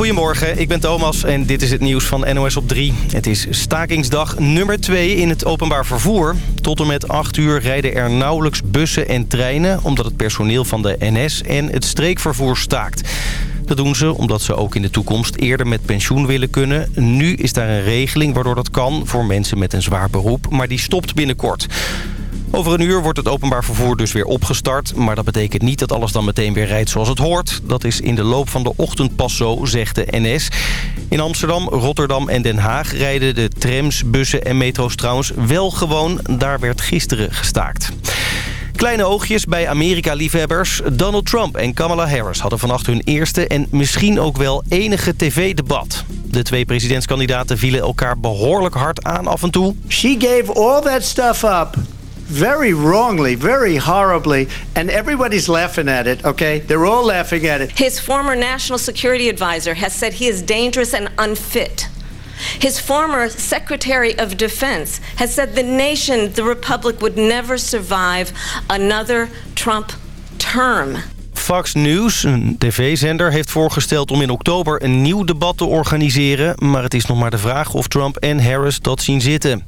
Goedemorgen, ik ben Thomas en dit is het nieuws van NOS op 3. Het is stakingsdag nummer 2 in het openbaar vervoer. Tot en met 8 uur rijden er nauwelijks bussen en treinen... omdat het personeel van de NS en het streekvervoer staakt. Dat doen ze omdat ze ook in de toekomst eerder met pensioen willen kunnen. Nu is daar een regeling waardoor dat kan voor mensen met een zwaar beroep... maar die stopt binnenkort. Over een uur wordt het openbaar vervoer dus weer opgestart. Maar dat betekent niet dat alles dan meteen weer rijdt zoals het hoort. Dat is in de loop van de ochtend pas zo, zegt de NS. In Amsterdam, Rotterdam en Den Haag rijden de trams, bussen en metro's trouwens wel gewoon. Daar werd gisteren gestaakt. Kleine oogjes bij Amerika-liefhebbers. Donald Trump en Kamala Harris hadden vannacht hun eerste en misschien ook wel enige tv-debat. De twee presidentskandidaten vielen elkaar behoorlijk hard aan af en toe. She gave all that stuff up very wrongly, very horribly, and everybody's laughing at it, okay? They're all laughing at it. His former national security advisor has said he is dangerous and unfit. His former Secretary of Defense has said the nation, the Republic, would never survive another Trump term. Fox News, een tv-zender, heeft voorgesteld om in oktober een nieuw debat te organiseren. Maar het is nog maar de vraag of Trump en Harris dat zien zitten.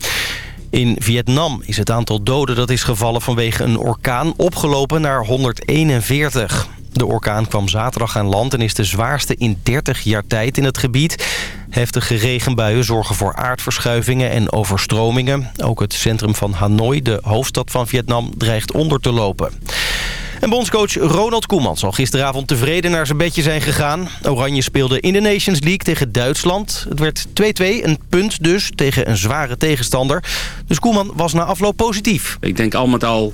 In Vietnam is het aantal doden dat is gevallen vanwege een orkaan opgelopen naar 141. De orkaan kwam zaterdag aan land en is de zwaarste in 30 jaar tijd in het gebied. Heftige regenbuien zorgen voor aardverschuivingen en overstromingen. Ook het centrum van Hanoi, de hoofdstad van Vietnam, dreigt onder te lopen. En bondscoach Ronald Koeman zal gisteravond tevreden naar zijn bedje zijn gegaan. Oranje speelde in de Nations League tegen Duitsland. Het werd 2-2, een punt dus tegen een zware tegenstander. Dus Koeman was na afloop positief. Ik denk al met al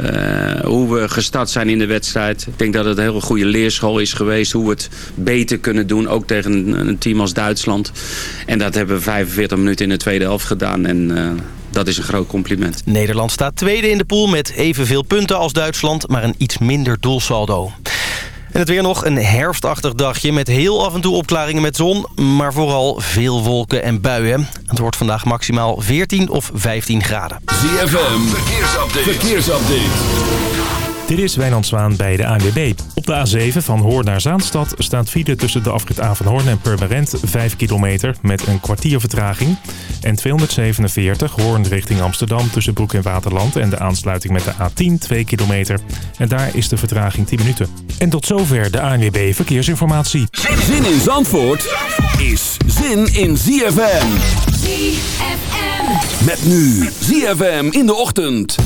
uh, hoe we gestart zijn in de wedstrijd. Ik denk dat het een hele goede leerschool is geweest. Hoe we het beter kunnen doen, ook tegen een, team als Duitsland. En dat hebben we 45 minuten in de tweede helft gedaan. En uh, dat is een groot compliment. Nederland staat tweede in de pool met evenveel punten als Duitsland... maar een iets minder doelsaldo. En het weer nog een herfstachtig dagje met heel af en toe opklaringen met zon... maar vooral veel wolken en buien. Het wordt vandaag maximaal 14 of 15 graden. ZFM, verkeersupdate. verkeersupdate. Dit is Wijnand Zwaan bij de ANWB. Op de A7 van Hoorn naar Zaanstad staat file tussen de afrit A van Hoorn en Purmerend 5 kilometer met een kwartier vertraging. En 247 Hoorn richting Amsterdam tussen Broek en Waterland en de aansluiting met de A10 2 kilometer. En daar is de vertraging 10 minuten. En tot zover de ANWB Verkeersinformatie. Zin in Zandvoort is zin in ZFM. ZFM. Met nu ZFM in de ochtend.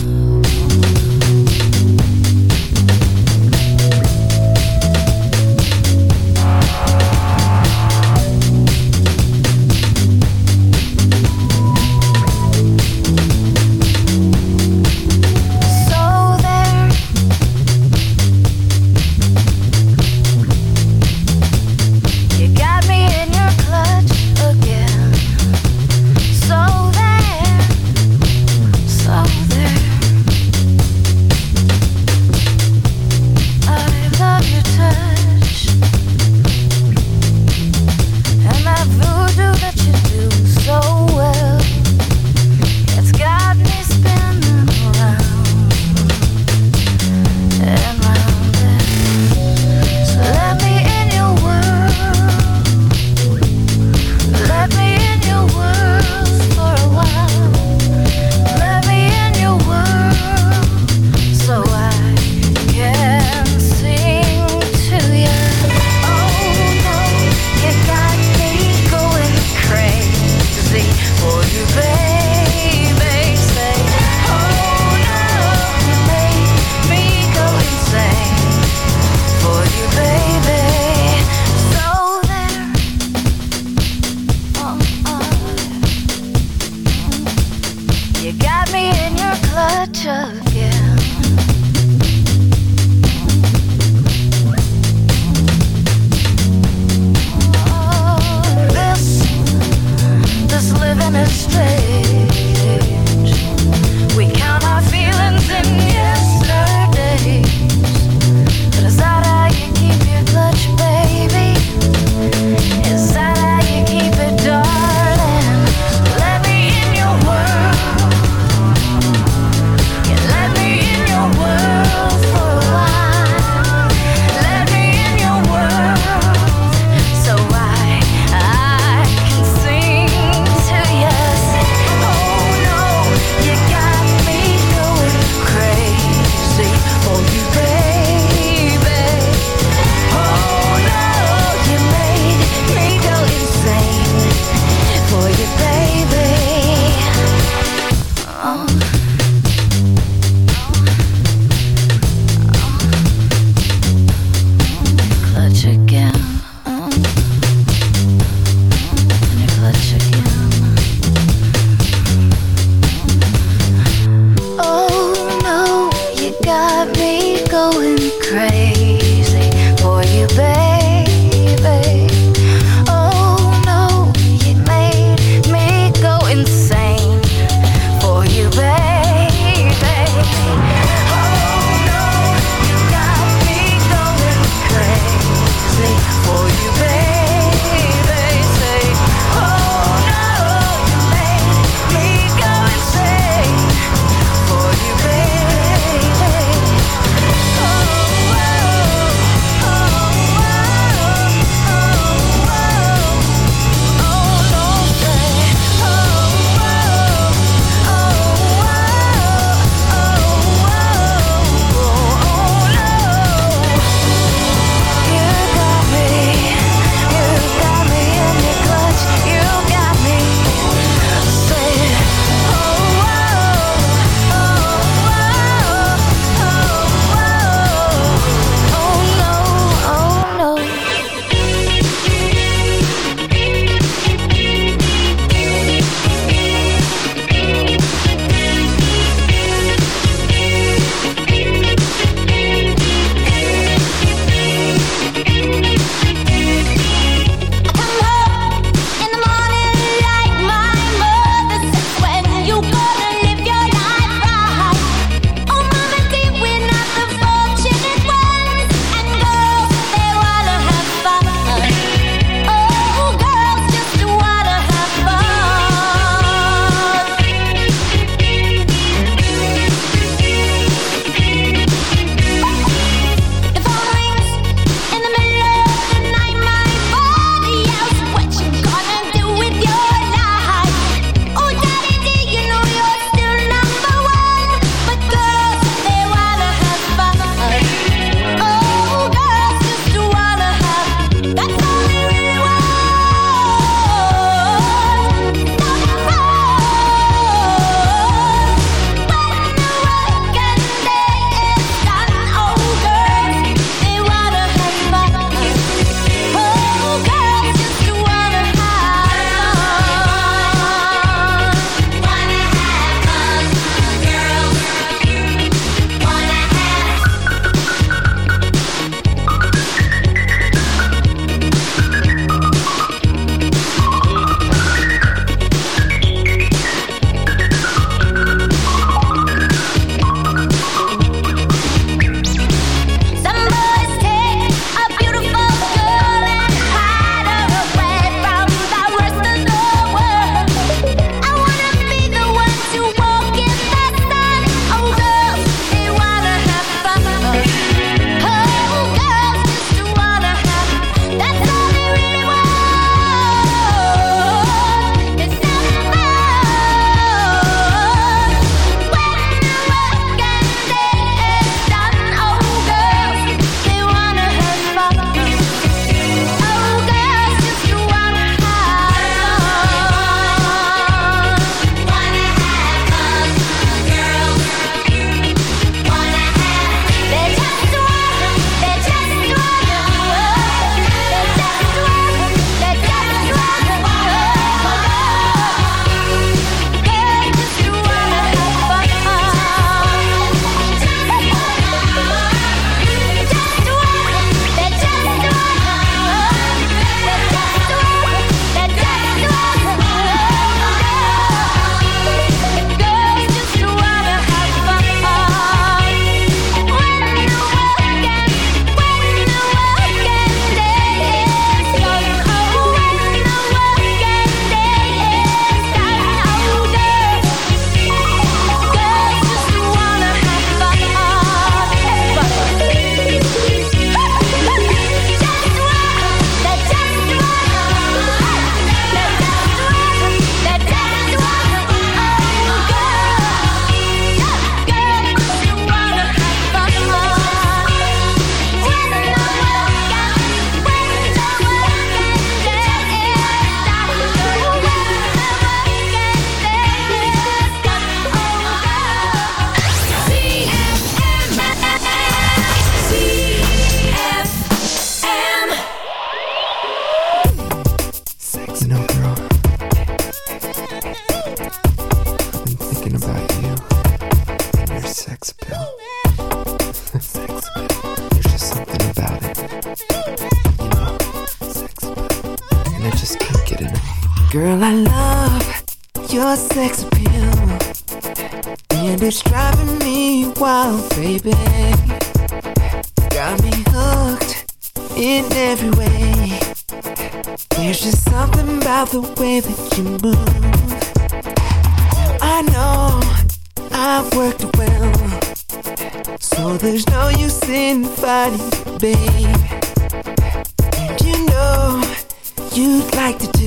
You'd like to do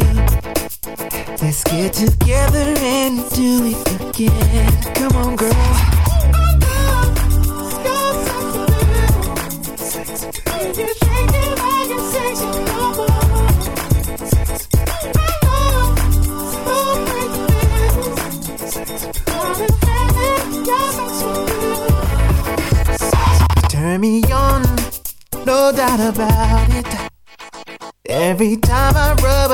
Let's get together and do it again. Come on, girl.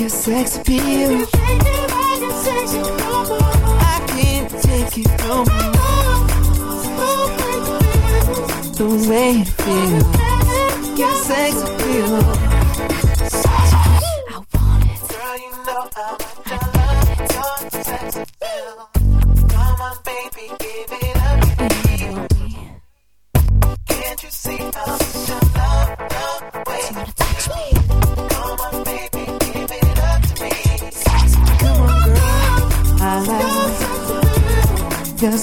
Your sex appeal. I can't take it no more. The way it feels, your sex appeal. Your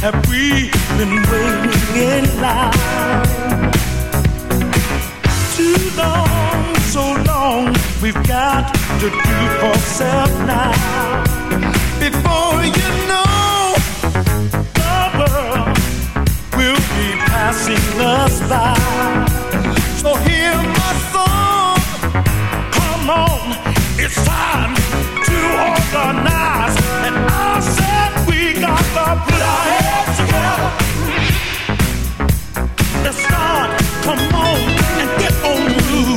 have we been waiting in line? Too long, so long, we've got to do for self now. Before you know, the world will be passing us by. So hear my song, come on, it's time to organize. And I said we got the plan. the start. Come on and get on through.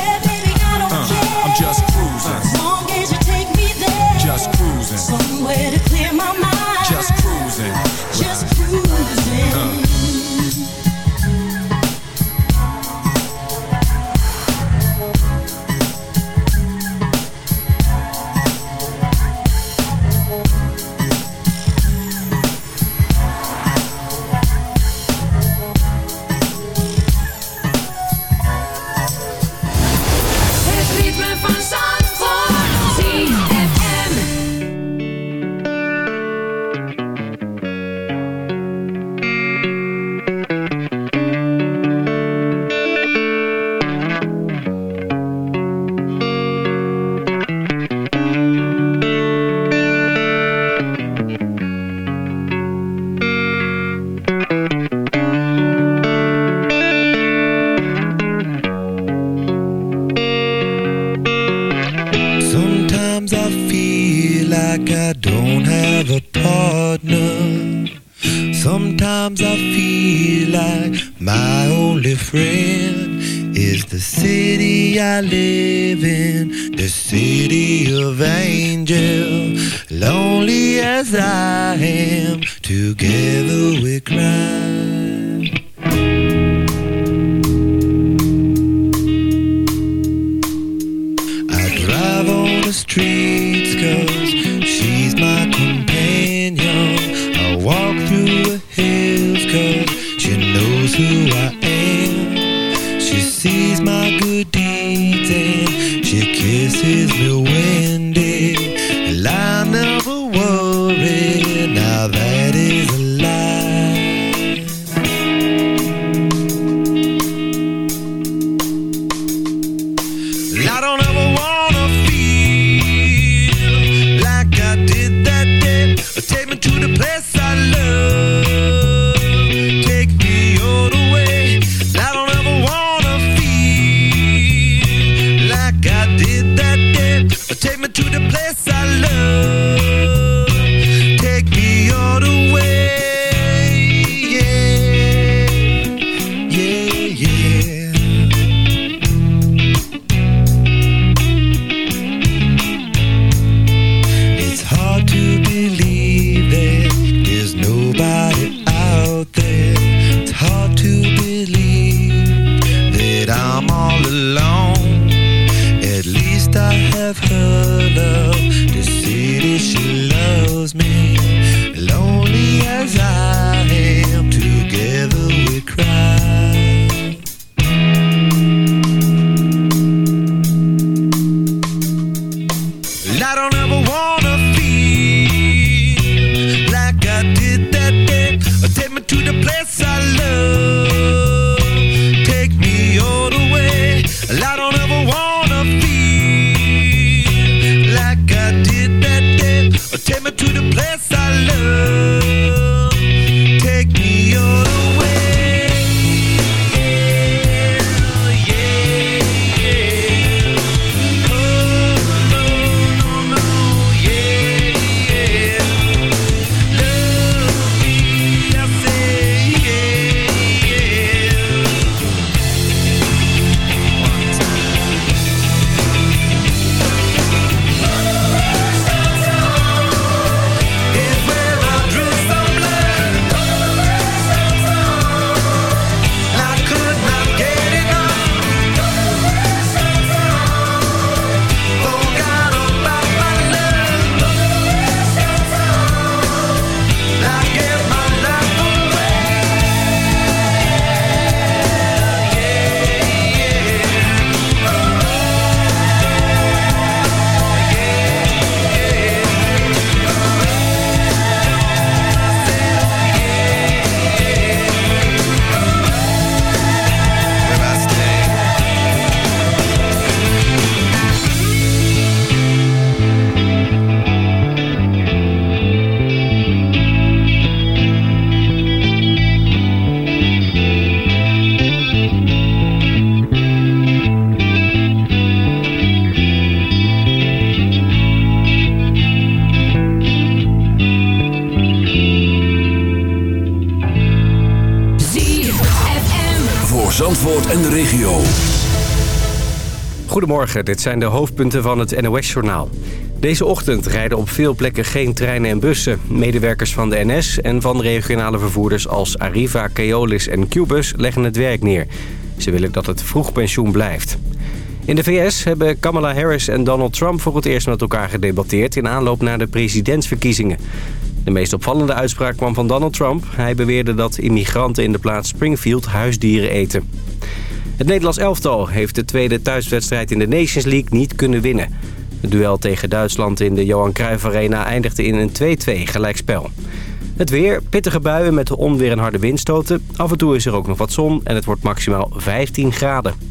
Friend is the city I live in, the city of angel. Lonely as I am, together we cry. I drive on the streets cause she's my companion. I walk through the hills cause she knows who Goedemorgen, dit zijn de hoofdpunten van het NOS-journaal. Deze ochtend rijden op veel plekken geen treinen en bussen. Medewerkers van de NS en van regionale vervoerders als Arriva, Keolis en Qbus leggen het werk neer. Ze willen dat het vroegpensioen blijft. In de VS hebben Kamala Harris en Donald Trump voor het eerst met elkaar gedebatteerd... in aanloop naar de presidentsverkiezingen. De meest opvallende uitspraak kwam van Donald Trump. Hij beweerde dat immigranten in de plaats Springfield huisdieren eten. Het Nederlands elftal heeft de tweede thuiswedstrijd in de Nations League niet kunnen winnen. Het duel tegen Duitsland in de Johan Cruijff Arena eindigde in een 2-2 gelijkspel. Het weer, pittige buien met onweer en harde windstoten. Af en toe is er ook nog wat zon en het wordt maximaal 15 graden.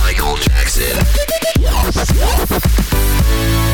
Michael Jackson.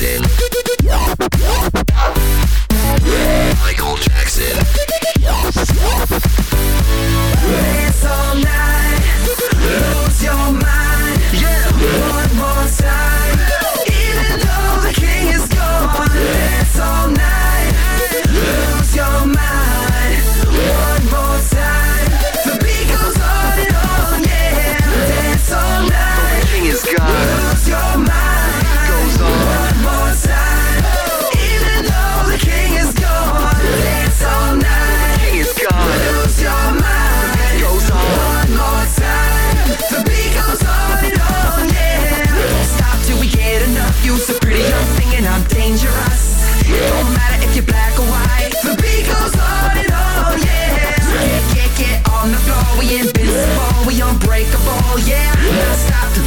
Jackson. Michael Jackson. Unbreakable. Yeah.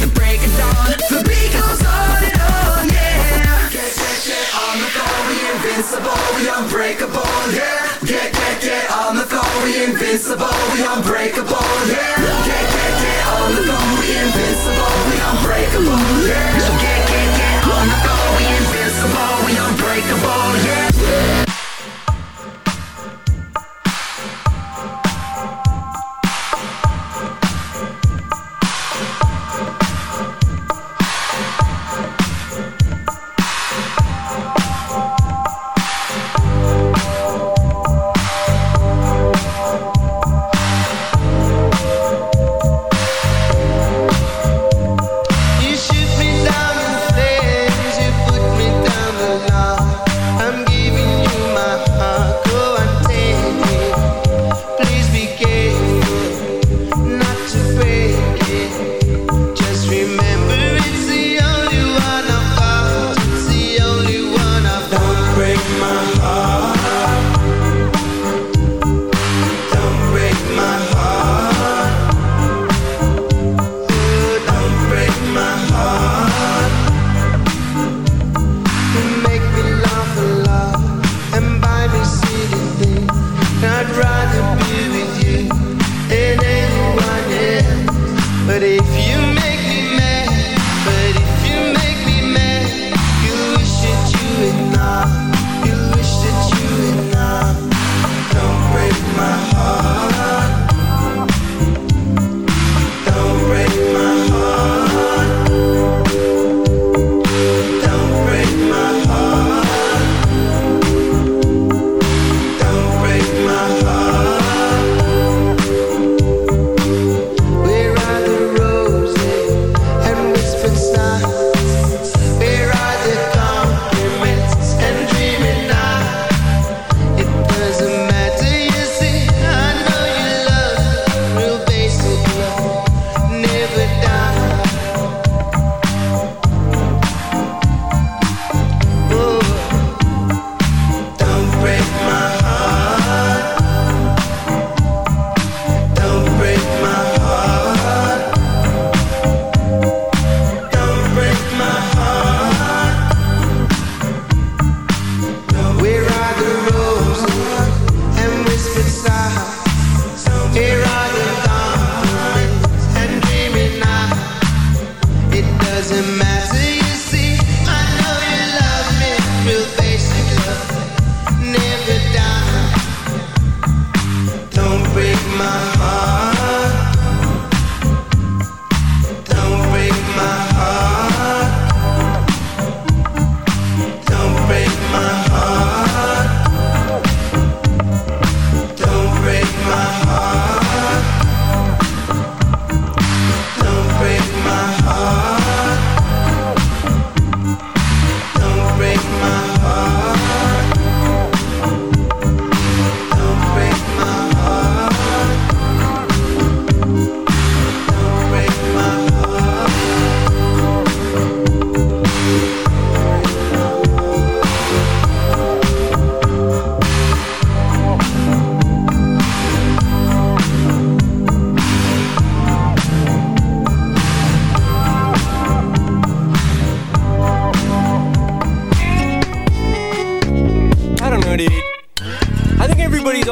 The break of dawn. The beat goes on and on. Yeah. Get, get, get on the floor. We invincible. We unbreakable. Yeah. Get, get, get on the floor. We invincible. We unbreakable. Yeah. Get, get, get on the floor. We invincible. We unbreakable. Yeah. Get, get, get on the floor. We invincible. We unbreakable. Yeah.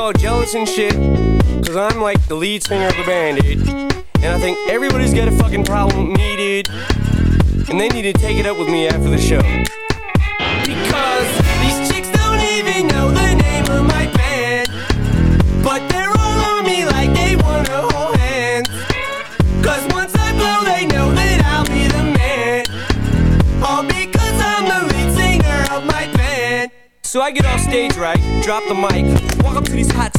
All jealous and shit. Cause I'm like the lead singer of the band, dude. And I think everybody's got a fucking problem with me, dude. And they need to take it up with me after the show. So I get off stage, right? Drop the mic. Walk up to these hot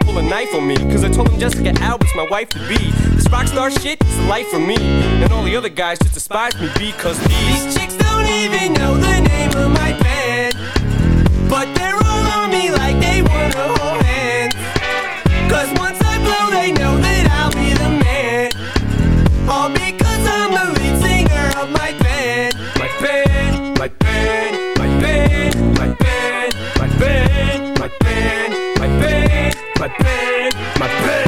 pull a knife on me. Cause I told him Jessica Albert's my wife to be. This rock star shit is the life for me. And all the other guys just despise me because these chicks don't even know the name of my band. But they're all on me like they wanna hold hands. Cause once I blow, they know that I'll be the man. All because I'm the lead singer of my band. My band, my band, my band, my band, my band, my band, my band, my pain, my pain.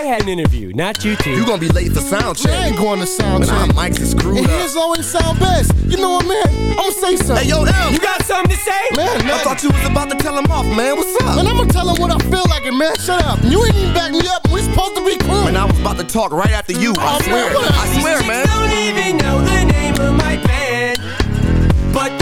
had an interview, not you two. You gonna be late for sound check. I ain't going to sound But check. our mics is screwed And up. his always sound best. You know what, man? I'm gonna say something. Hey, yo, M. You got something to say? Man, I thought you was about to tell him off, man. What's up? Man, I'm gonna tell him what I feel like, it, man, shut up. You ain't even back me up. We supposed to be cool. Man, I was about to talk right after you. I Oh, swear. man, I swear, man. don't even know the name of my band. But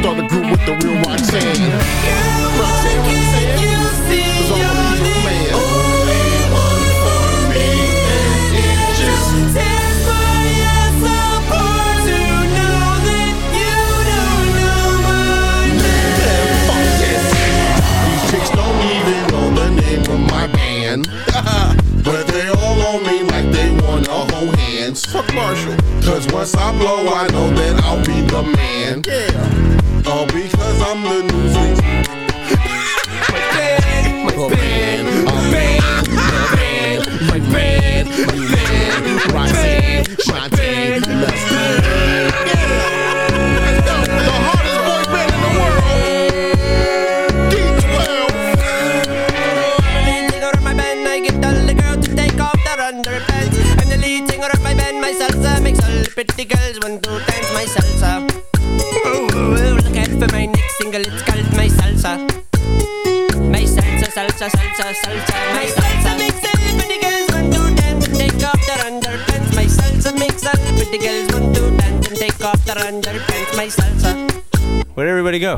Start a group with the real Roxanne. Only for me, just my ass apart to know that you don't know my name. Fuck. These chicks don't even know the name of my band, but they all me like they wanna. Fuck Marshall. Cause once I blow, I know that I'll be the man. Yeah. All because I'm the newsleak. my band, my band, my band, my band, my band, my band, Roxanne, Shantae, let's go. Let's go. The hardest boy band in the world. I get all the girls to take off their underpants. I'm the lead singer of my band, my salsa makes all the pretty girls want to Where'd everybody go?